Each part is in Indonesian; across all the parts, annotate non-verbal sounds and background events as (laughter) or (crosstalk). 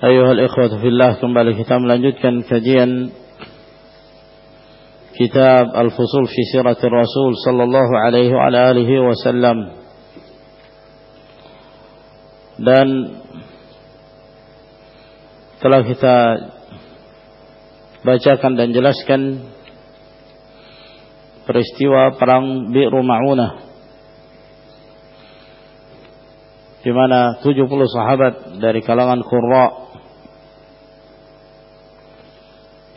Ayuhal ikhwatu fillah kembali kita melanjutkan kajian kitab Al-Fusul fi Siratir Rasul sallallahu alaihi wa alihi wasallam dan telah kita bacakan dan jelaskan peristiwa perang Bi'ru Ma'unah di mana 70 sahabat dari kalangan Qurra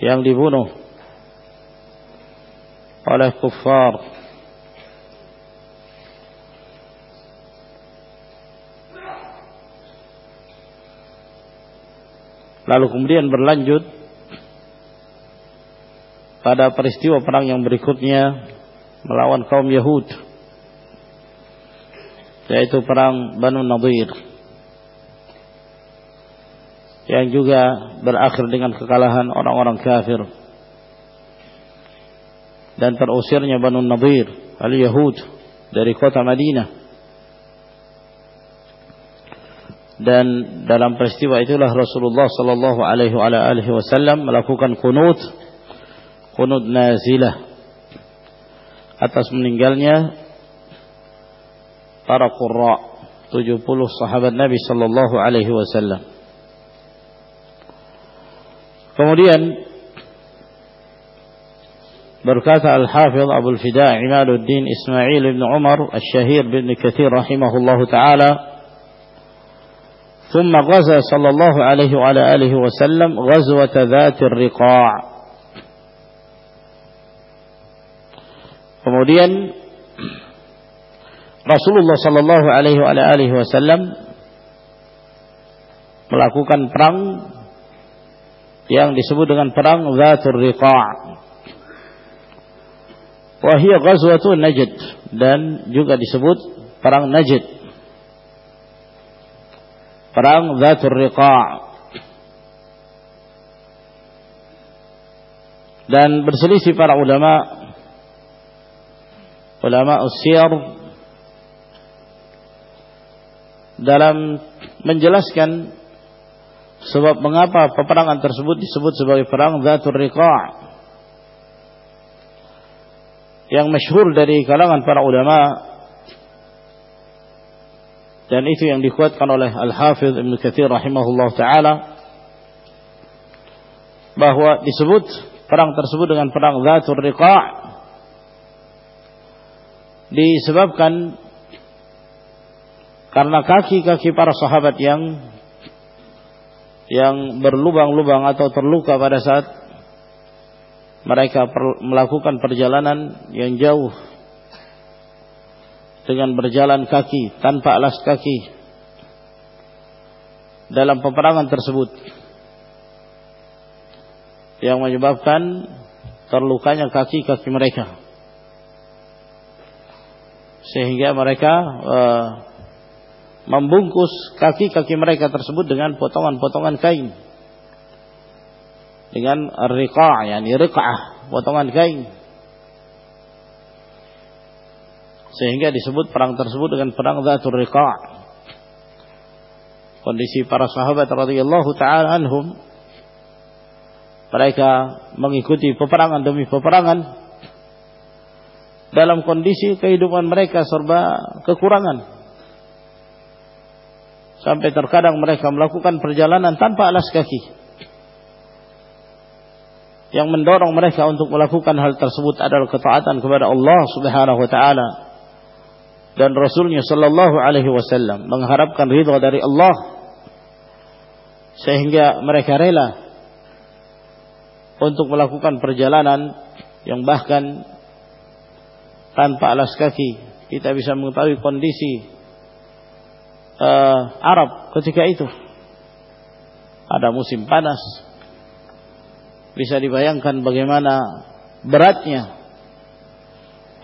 yang dibunuh oleh kuffar. Lalu kemudian berlanjut pada peristiwa perang yang berikutnya melawan kaum Yahud yaitu perang Banu Nadir yang juga berakhir dengan kekalahan orang-orang kafir. Dan terusirnya Banu Nadir al-Yahud dari kota Madinah. Dan dalam peristiwa itulah Rasulullah sallallahu alaihi wasallam melakukan kunut kunut nazilah. Atas meninggalnya para qurra 70 sahabat Nabi sallallahu alaihi wasallam Kemudian berkata Al-Hafidh Abu Al-Fida Imaduddin Ismail bin Umar Al-Shahir bin Kathir rahimahullah taala ثم غزا صلى الله عليه وعلى آله وسلم غزوة ذات الرقاع kemudian Rasulullah sallallahu alaihi wa alihi wasallam melakukan perang yang disebut dengan perang Zatul Riqa' wahia ghazwatu Najd dan juga disebut perang Najd. Perang Zatul Riqa' dan berselisih para ulama ulama usyar dalam menjelaskan Sebab mengapa peperangan tersebut disebut sebagai perang Zatul Riqa' yang masyhur dari kalangan para ulama dan itu yang dikuatkan oleh Al-Hafidh Ibn Kathir rahimahullah taala bahwa disebut perang tersebut dengan perang Zatul Riqa' disebabkan karena kaki-kaki para sahabat yang yang berlubang-lubang atau terluka pada saat mereka melakukan perjalanan yang jauh dengan berjalan kaki tanpa alas kaki dalam peperangan tersebut. Yang menyebabkan terlukanya kaki-kaki mereka. Sehingga mereka uh, membungkus kaki-kaki mereka tersebut dengan potongan-potongan kain. Dengan riqa' yani riqa'ah potongan kain. Sehingga disebut perang tersebut dengan perang Zatul Riqa' kondisi para sahabat radhiyallahu taala anhum mereka mengikuti peperangan demi peperangan dalam kondisi kehidupan mereka serba kekurangan Sampai terkadang mereka melakukan perjalanan tanpa alas kaki. Yang mendorong mereka untuk melakukan hal tersebut adalah ketaatan kepada Allah Subhanahu wa taala dan Rasulnya sallallahu alaihi wasallam mengharapkan ridha dari Allah sehingga mereka rela untuk melakukan perjalanan yang bahkan tanpa alas kaki kita bisa mengetahui kondisi uh, Arab ketika itu. Ada musim panas. Bisa dibayangkan bagaimana beratnya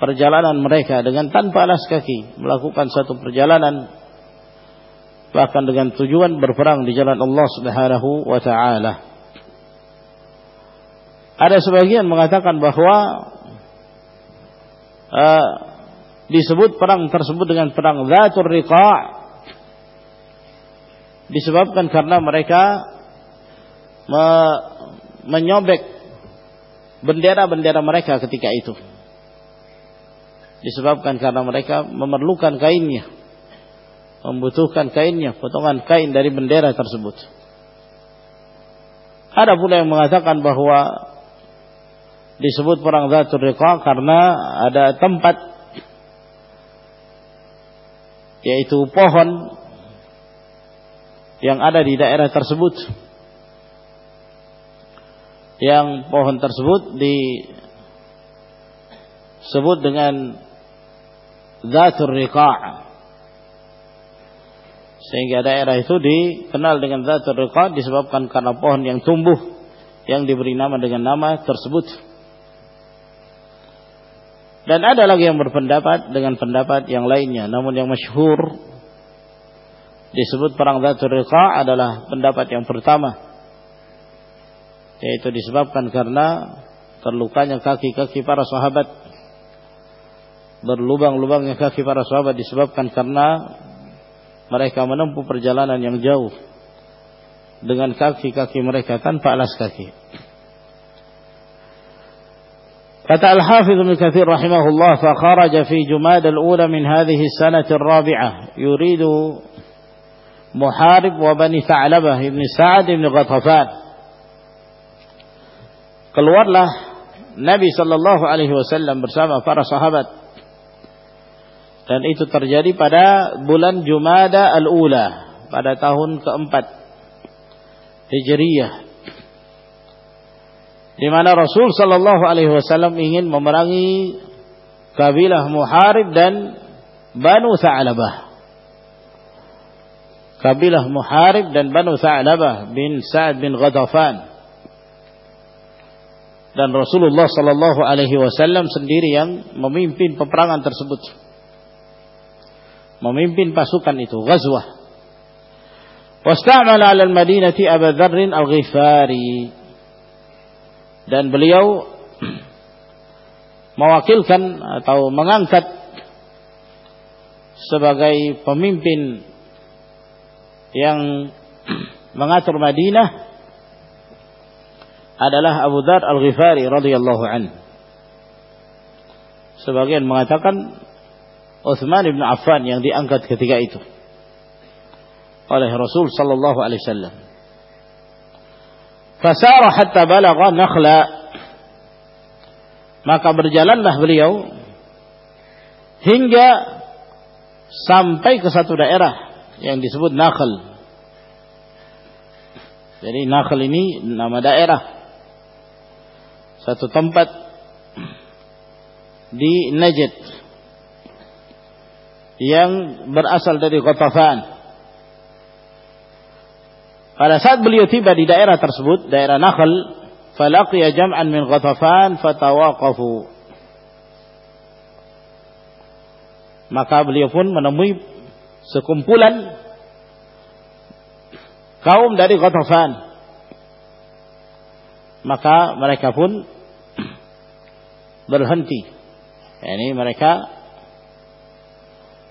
perjalanan mereka dengan tanpa alas kaki melakukan satu perjalanan bahkan dengan tujuan berperang di jalan Allah Subhanahu wa taala. Ada sebagian mengatakan bahwa uh, disebut perang tersebut dengan perang Zatul Riqa' disebabkan karena mereka me menyobek bendera-bendera mereka ketika itu. Disebabkan karena mereka memerlukan kainnya. Membutuhkan kainnya, potongan kain dari bendera tersebut. Ada pula yang mengatakan bahwa disebut perang Zatul Riqa karena ada tempat yaitu pohon yang ada di daerah tersebut. Yang pohon tersebut disebut dengan Zatul Riqa' sehingga daerah itu dikenal dengan Zatul Riqa' disebabkan karena pohon yang tumbuh yang diberi nama dengan nama tersebut. Dan ada lagi yang berpendapat dengan pendapat yang lainnya namun yang masyhur disebut perang Dhatul Riqa adalah pendapat yang pertama. Yaitu disebabkan karena terlukanya kaki-kaki para sahabat. Berlubang-lubangnya kaki para sahabat disebabkan karena mereka menempuh perjalanan yang jauh dengan kaki-kaki mereka tanpa alas kaki. Kata Al-Hafidh bin Kathir rahimahullah fa kharaja fi Jumad al-ula min hadhihi Sana'at al-Rabi'ah, yuridu Muharib wa Bani Sa'labah ibn Sa'ad ibn Ghatafan. Keluarlah Nabi Sallallahu Alaihi Wasallam bersama para sahabat dan itu terjadi pada bulan Jumada al-Ula pada tahun keempat Hijriyah di mana Rasul Sallallahu Alaihi Wasallam ingin memerangi kabilah Muharib dan Banu Sa'labah. Kabilah Muharib dan Banu Sa'labah bin Sa'ad bin Ghadafan. Dan Rasulullah Sallallahu Alaihi Wasallam sendiri yang memimpin peperangan tersebut, memimpin pasukan itu, Ghazwah. Wastamal ala al-Madinati Abu Dzar al-Ghifari. Dan beliau (clears throat) mewakilkan atau mengangkat sebagai pemimpin yang (clears throat) mengatur Madinah adalah Abu Dhar Al-Ghifari radhiyallahu an. Sebagian mengatakan Uthman bin Affan yang diangkat ketika itu oleh Rasul sallallahu alaihi wasallam. Fasara hatta balagha nakhla maka berjalanlah beliau hingga sampai ke satu daerah yang disebut Nakhl. Jadi Nakhl ini nama daerah satu tempat di Najd yang berasal dari Qatafan. Pada saat beliau tiba di daerah tersebut, daerah Nakhl, falaqiya jam'an min Qatafan fatawaqafu. Maka beliau pun menemui sekumpulan kaum dari Qatafan. Maka mereka pun berhenti. Ini mereka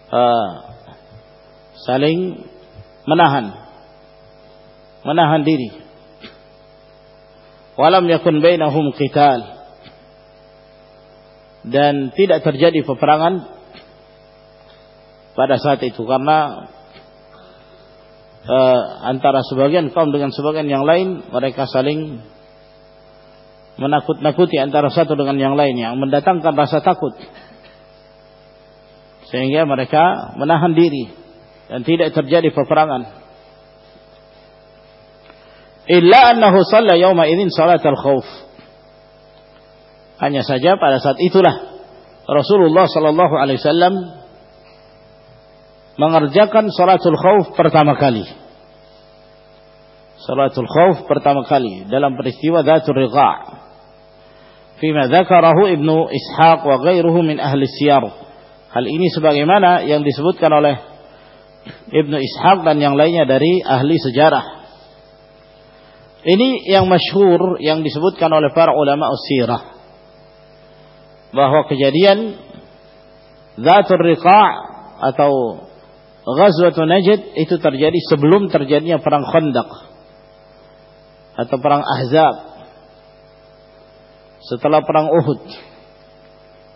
uh, saling menahan, menahan diri. Walam yakun bainahum qital. Dan tidak terjadi peperangan pada saat itu. Karena uh, antara sebagian kaum dengan sebagian yang lain mereka saling menakut-nakuti antara satu dengan yang lain. Yang mendatangkan rasa takut. Sehingga mereka menahan diri. Dan tidak terjadi peperangan. Illa annahu shalla yawma idzin salat al-khauf hanya saja pada saat itulah Rasulullah sallallahu alaihi wasallam mengerjakan salatul khauf pertama kali. Salatul khauf pertama kali dalam peristiwa Dzatul Riqa'. Fima dzakarahu Ibnu Ishaq wa ghairuhu min ahli siyar. Hal ini sebagaimana yang disebutkan oleh Ibnu Ishaq dan yang lainnya dari ahli sejarah. Ini yang masyhur yang disebutkan oleh para ulama sirah bahwa kejadian Zatul Riqa' atau Ghazwatul Najd itu terjadi sebelum terjadinya perang Khandaq atau perang Ahzab setelah perang Uhud.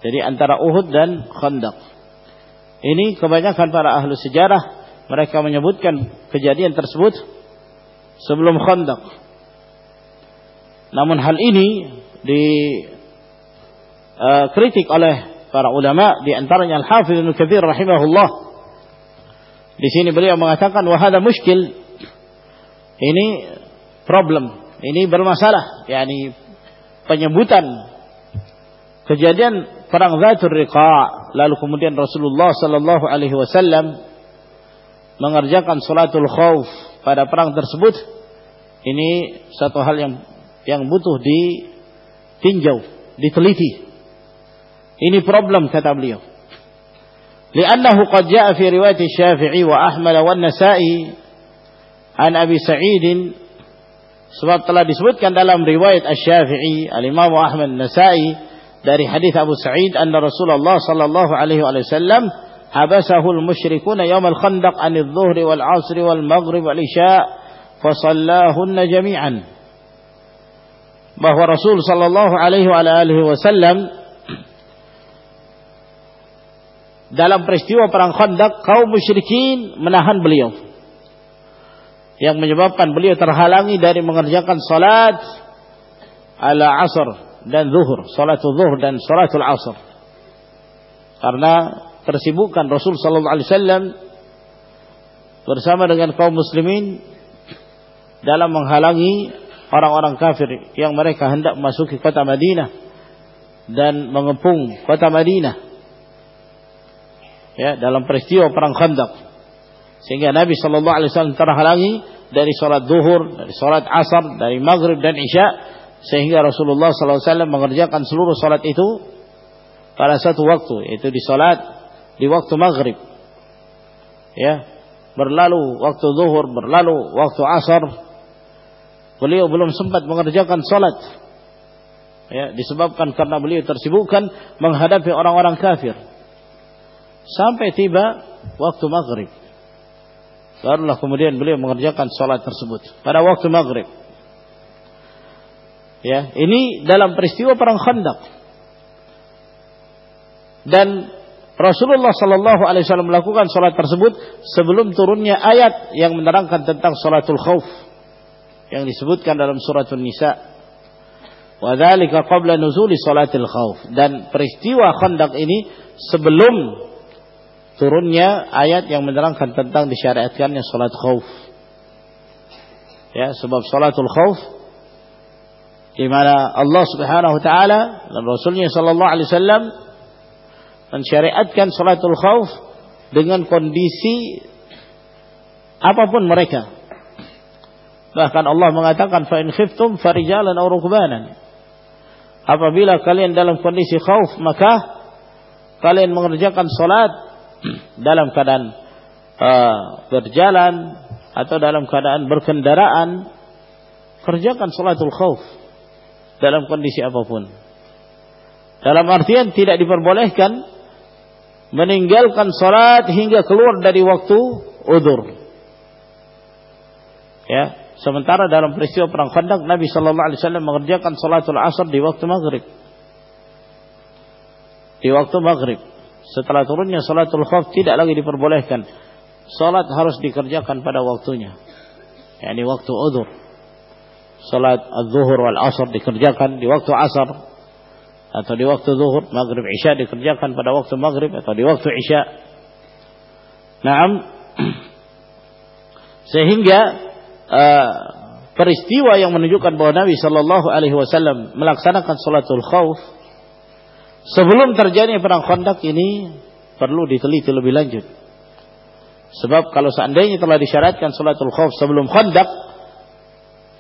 Jadi antara Uhud dan Khandaq. Ini kebanyakan para ahli sejarah mereka menyebutkan kejadian tersebut sebelum Khandaq. Namun hal ini dikritik uh, oleh para ulama di antaranya Al-Hafidz Ibnu Katsir rahimahullah. Di sini beliau mengatakan wahada muskil. Ini problem, ini bermasalah, yakni penyebutan kejadian perang Zatul Riqa lalu kemudian Rasulullah sallallahu alaihi wasallam mengerjakan salatul khauf pada perang tersebut ini satu hal yang yang butuh ditinjau, diteliti. Ini problem kata beliau. Jaa fi riwayat Syafi'i wa Ahmad wa Nasa'i an Abi Sa'id sebab telah disebutkan dalam riwayat Asy-Syafi'i, Al-Imam Ahmad Nasa'i dari hadis Abu Sa'id anna Rasulullah sallallahu alaihi wasallam habasahu al-musyrikun yawm al-khandaq an adh-dhuhr wal 'asr wal maghrib wal isya' fa sallahunna jami'an bahwa Rasul sallallahu alaihi wa alihi wasallam dalam peristiwa perang Khandaq kaum musyrikin menahan beliau yang menyebabkan beliau terhalangi dari mengerjakan salat ala asr dan zuhur, salatul zuhur dan salatul asr. Karena tersibukkan Rasul sallallahu alaihi wasallam bersama dengan kaum muslimin dalam menghalangi orang-orang kafir yang mereka hendak memasuki kota Madinah dan mengepung kota Madinah ya dalam peristiwa perang Khandaq. Sehingga Nabi Shallallahu Alaihi Wasallam terhalangi dari sholat duhur, dari sholat asar, dari maghrib dan isya sehingga Rasulullah Sallallahu Alaihi Wasallam mengerjakan seluruh sholat itu pada satu waktu yaitu di sholat di waktu maghrib. Ya berlalu waktu zuhur berlalu waktu asar. Beliau belum sempat mengerjakan sholat ya disebabkan karena beliau tersibukkan menghadapi orang-orang kafir sampai tiba waktu maghrib. Barulah kemudian beliau mengerjakan sholat tersebut pada waktu maghrib. Ya, ini dalam peristiwa perang Khandaq. Dan Rasulullah Shallallahu Alaihi Wasallam melakukan sholat tersebut sebelum turunnya ayat yang menerangkan tentang sholatul khauf yang disebutkan dalam suratul Nisa. Wadhalika qabla nuzuli sholatil khauf dan peristiwa Khandaq ini sebelum turunnya ayat yang menerangkan tentang disyariatkannya salat khauf. Ya, sebab salatul khauf di mana Allah Subhanahu wa taala dan Rasulnya sallallahu alaihi wasallam mensyariatkan salatul khauf dengan kondisi apa pun mereka. Bahkan Allah mengatakan fa in khiftum farijalan aw rukbanan. Apabila kalian dalam kondisi khauf maka kalian mengerjakan salat dalam keadaan uh, berjalan atau dalam keadaan berkendaraan kerjakan salatul khauf dalam kondisi apa pun. Dalam artian tidak diperbolehkan meninggalkan salat hingga keluar dari waktu udur. Ya, sementara dalam peristiwa perang Khandaq Nabi sallallahu alaihi wasallam mengerjakan salatul asar di waktu maghrib. Di waktu maghrib setelah turunnya salatul khauf tidak lagi diperbolehkan. Salat harus dikerjakan pada waktunya. yakni waktu udzur. Salat az-zuhur wal asar dikerjakan di waktu asar atau di waktu zuhur, maghrib, isya dikerjakan pada waktu maghrib atau di waktu isya. Naam. (clears throat) Sehingga uh, peristiwa yang menunjukkan bahwa Nabi Shallallahu Alaihi Wasallam melaksanakan salatul khauf Sebelum terjadi perang Khandaq ini perlu diteliti lebih lanjut. Sebab kalau seandainya telah disyaratkan salatul khauf sebelum khandaq,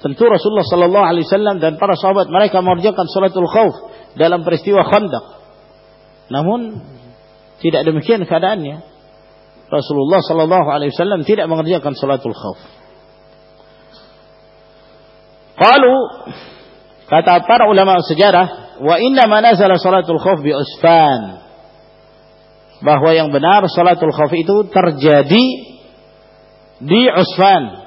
tentu Rasulullah sallallahu alaihi wasallam dan para sahabat mereka mengerjakan salatul khauf dalam peristiwa khandaq. Namun tidak demikian keadaannya. Rasulullah sallallahu alaihi wasallam tidak mengerjakan salatul khauf. Qalu kata para ulama sejarah, wa inna ma nazala salatul khauf bi Usfan bahwa yang benar salatul khauf itu terjadi di Usfan.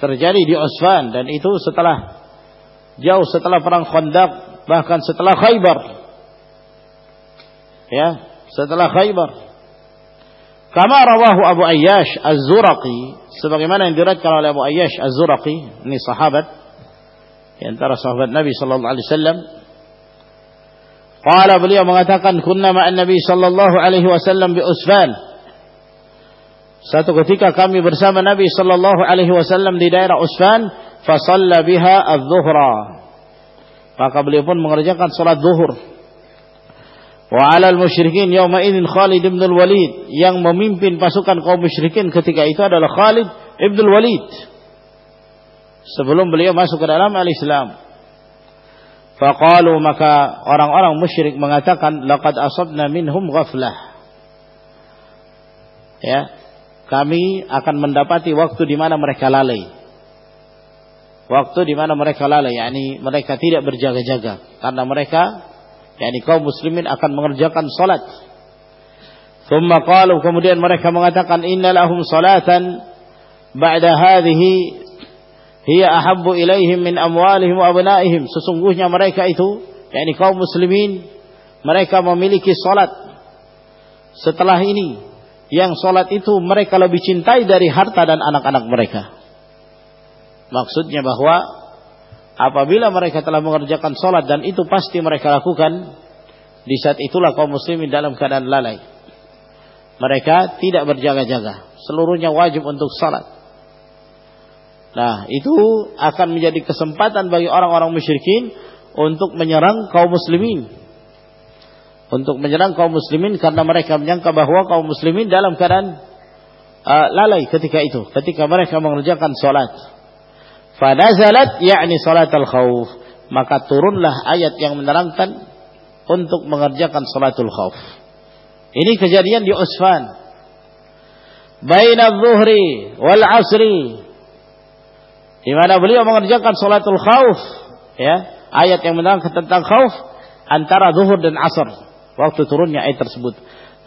Terjadi di Usfan dan itu setelah jauh setelah perang Khandaq bahkan setelah Khaybar. Ya, setelah Khaybar. Kama rawahu Abu Ayyash Az-Zuraqi sebagaimana yang diriwayatkan oleh Abu Ayyash Az-Zuraqi, ini sahabat di antara sahabat Nabi sallallahu alaihi wasallam Qala beliau mengatakan kunna ma'an Nabi sallallahu alaihi wasallam bi Usfan. Satu ketika kami bersama Nabi sallallahu alaihi wasallam di daerah Usfan, fa shalla biha adh-dhuhra. Maka beliau pun mengerjakan salat zuhur. Wa 'ala al-musyrikin yawma idzin Khalid ibn al-Walid yang memimpin pasukan kaum musyrikin ketika itu adalah Khalid ibn al-Walid. Sebelum beliau masuk ke dalam al-Islam. Faqalu maka orang-orang musyrik mengatakan laqad asabna minhum ghaflah. Ya, kami akan mendapati waktu di mana mereka lalai. Waktu di mana mereka lalai, yakni mereka tidak berjaga-jaga karena mereka yakni kaum muslimin akan mengerjakan salat. Thumma qalu kemudian mereka mengatakan innalahum salatan ba'da hadhihi hiya ahabbu ilaihim min amwalihim wa abnaihim. Sesungguhnya mereka itu yakni kaum muslimin mereka memiliki salat setelah ini yang salat itu mereka lebih cintai dari harta dan anak-anak mereka. Maksudnya bahwa apabila mereka telah mengerjakan salat dan itu pasti mereka lakukan di saat itulah kaum muslimin dalam keadaan lalai. Mereka tidak berjaga-jaga. Seluruhnya wajib untuk salat Nah, itu akan menjadi kesempatan bagi orang-orang musyrikin untuk menyerang kaum muslimin. Untuk menyerang kaum muslimin karena mereka menyangka bahwa kaum muslimin dalam keadaan uh, lalai ketika itu, ketika mereka mengerjakan salat. Fanazalat yakni salat al-khauf. Maka turunlah ayat yang menerangkan untuk mengerjakan salatul khauf. Ini kejadian di Usfan. Baina dhuhri wal asri di mana beliau mengerjakan salatul khauf ya ayat yang menerangkan tentang khauf antara zuhur dan asar waktu turunnya ayat tersebut.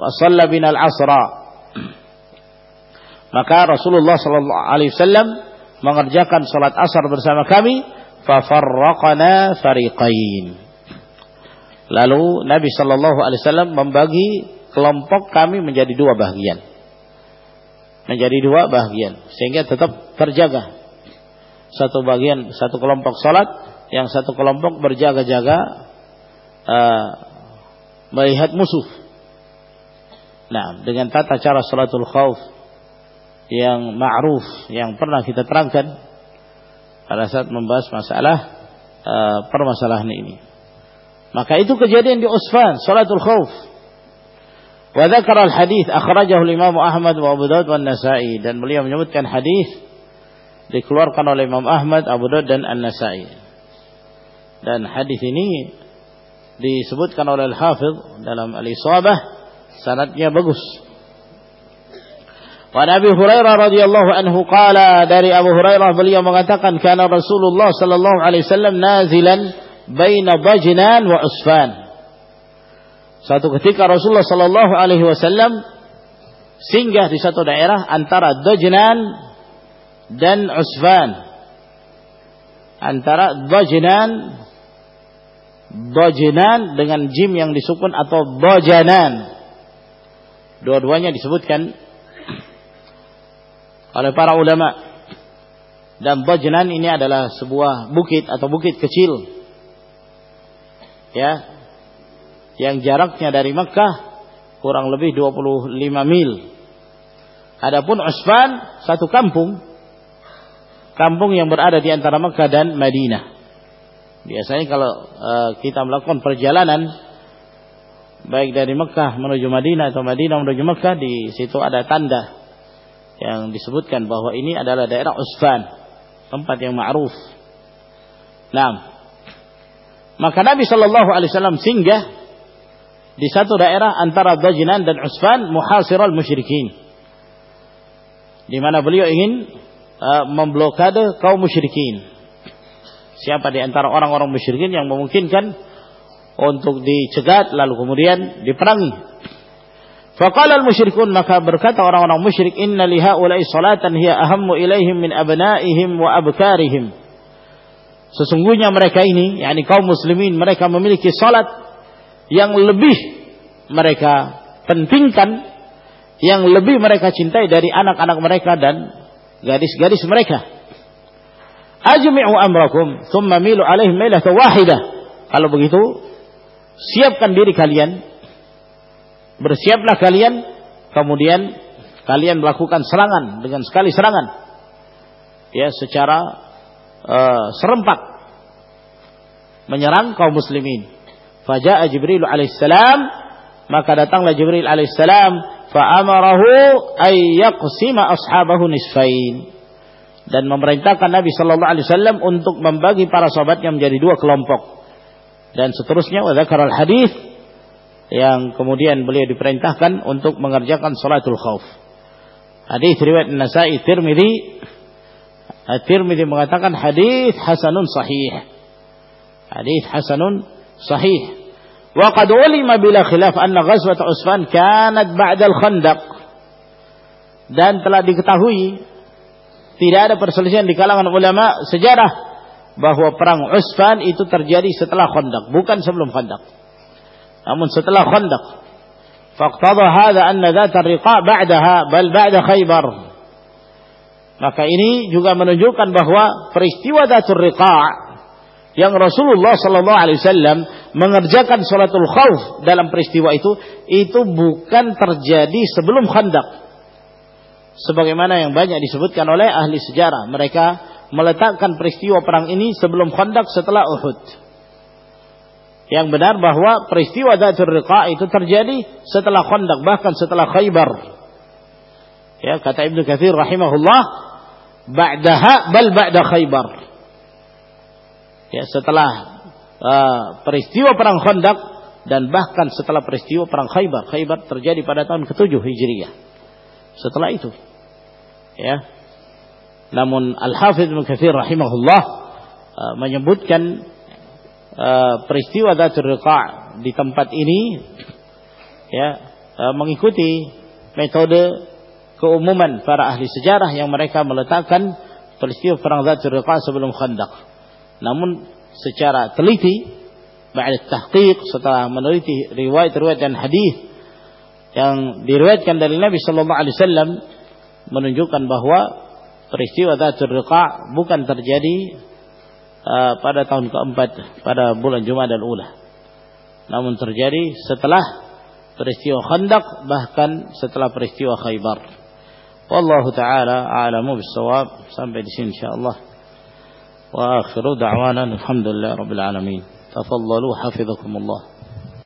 Wa binal asra. (clears throat) Maka Rasulullah sallallahu alaihi wasallam mengerjakan salat asar bersama kami fa farraqana fariqain. Lalu Nabi sallallahu alaihi wasallam membagi kelompok kami menjadi dua bagian menjadi dua bagian sehingga tetap terjaga satu bagian satu kelompok salat yang satu kelompok berjaga-jaga uh, melihat musuh. Nah, dengan tata cara salatul khauf yang ma'ruf yang pernah kita terangkan pada saat membahas masalah uh, permasalahan ini. Maka itu kejadian di Usfan, salatul khauf. Wa dzakara al-hadis akhrajahu Imam Ahmad wa Abu Dawud wa Nasa'i dan beliau menyebutkan hadis dikeluarkan oleh Imam Ahmad, Abu Daud dan An-Nasai. Dan hadis ini disebutkan oleh Al-Hafidh dalam Al-Isabah sanadnya bagus. Wa Nabi Hurairah radhiyallahu anhu qala dari Abu Hurairah beliau mengatakan kana Rasulullah sallallahu alaihi wasallam nazilan baina Bajnan wa Usfan. Satu ketika Rasulullah sallallahu alaihi wasallam singgah di satu daerah antara Dajnan dan Usfan. Antara Dajnan Dajnan dengan jim yang disukun atau Dajanan dua-duanya disebutkan oleh para ulama. Dan Dajnan ini adalah sebuah bukit atau bukit kecil. Ya. Yang jaraknya dari Mekah kurang lebih 25 mil. Adapun Usfan satu kampung kampung yang berada di antara Mekah dan Madinah. Biasanya kalau uh, kita melakukan perjalanan baik dari Mekah menuju Madinah atau Madinah menuju Mekah di situ ada tanda yang disebutkan bahwa ini adalah daerah Usfan, tempat yang ma'ruf. Nah, maka Nabi Shallallahu Alaihi Wasallam singgah di satu daerah antara Dajnan dan Usfan muhasiral musyrikin di mana beliau ingin uh, memblokade kaum musyrikin siapa di antara orang-orang musyrikin yang memungkinkan untuk dicegat lalu kemudian diperangi Faqala al-musyrikun maka berkata orang-orang musyrik inna li haula'i salatan hiya ahammu ilaihim min abnaihim wa abkarihim. Sesungguhnya mereka ini yakni kaum muslimin mereka memiliki salat yang lebih mereka pentingkan yang lebih mereka cintai dari anak-anak mereka dan gadis-gadis mereka. Ajmi'u amrakum thumma milu alaihim mailatan wahidah. Kalau begitu siapkan diri kalian bersiaplah kalian kemudian kalian melakukan serangan dengan sekali serangan ya secara uh, serempak menyerang kaum muslimin faja'a jibril alaihissalam maka datanglah jibril alaihissalam fa'amarahu ay yaqsima ashabahu nisfain dan memerintahkan Nabi sallallahu alaihi wasallam untuk membagi para sahabatnya menjadi dua kelompok dan seterusnya wa al hadis yang kemudian beliau diperintahkan untuk mengerjakan salatul khauf. Hadis riwayat Nasai Tirmidzi Tirmidzi mengatakan hadis hasanun sahih. Hadis hasanun sahih. Qad ulima bila khilaf anna ghazwat Usfan kanat ba'da al-Khandaq. Dan telah diketahui tidak ada perselisihan di kalangan ulama sejarah bahwa perang Usfan itu terjadi setelah Khandaq, bukan sebelum Khandaq. namun setelah Khandaq faqtada hadha anna dhat ar-riqa' ba'daha bal ba'da Khaybar maka ini juga menunjukkan bahwa peristiwa Dhatur Riqa' yang Rasulullah sallallahu alaihi wasallam mengerjakan salatul khauf dalam peristiwa itu itu bukan terjadi sebelum Khandaq sebagaimana yang banyak disebutkan oleh ahli sejarah mereka meletakkan peristiwa perang ini sebelum Khandaq setelah Uhud yang benar bahwa peristiwa Dhatul Riqa itu terjadi setelah Khandaq bahkan setelah Khaybar. Ya, kata Ibnu Katsir rahimahullah, ba'daha bal ba'da Khaybar. Ya, setelah uh, peristiwa perang Khandaq dan bahkan setelah peristiwa perang Khaybar. Khaybar terjadi pada tahun ke-7 Hijriah. Setelah itu. Ya. Namun Al-Hafidz Ibnu Katsir rahimahullah uh, menyebutkan uh, peristiwa Dhatul Riqa' di tempat ini ya uh, mengikuti metode keumuman para ahli sejarah yang mereka meletakkan peristiwa perang Dhatul Riqa' sebelum Khandaq. Namun secara teliti ba'da tahqiq setelah meneliti riwayat-riwayat dan hadis yang diriwayatkan dari Nabi sallallahu alaihi wasallam menunjukkan bahwa peristiwa Dhatul Riqa' bukan terjadi uh, pada tahun keempat pada bulan Jumadal Ula. Namun terjadi setelah peristiwa Khandaq bahkan setelah peristiwa Khaybar. Wallahu taala a'lamu bis-shawab sampai di sini insyaallah. وآخر دعوانا الحمد لله رب العالمين. تفضلوا حفظكم الله.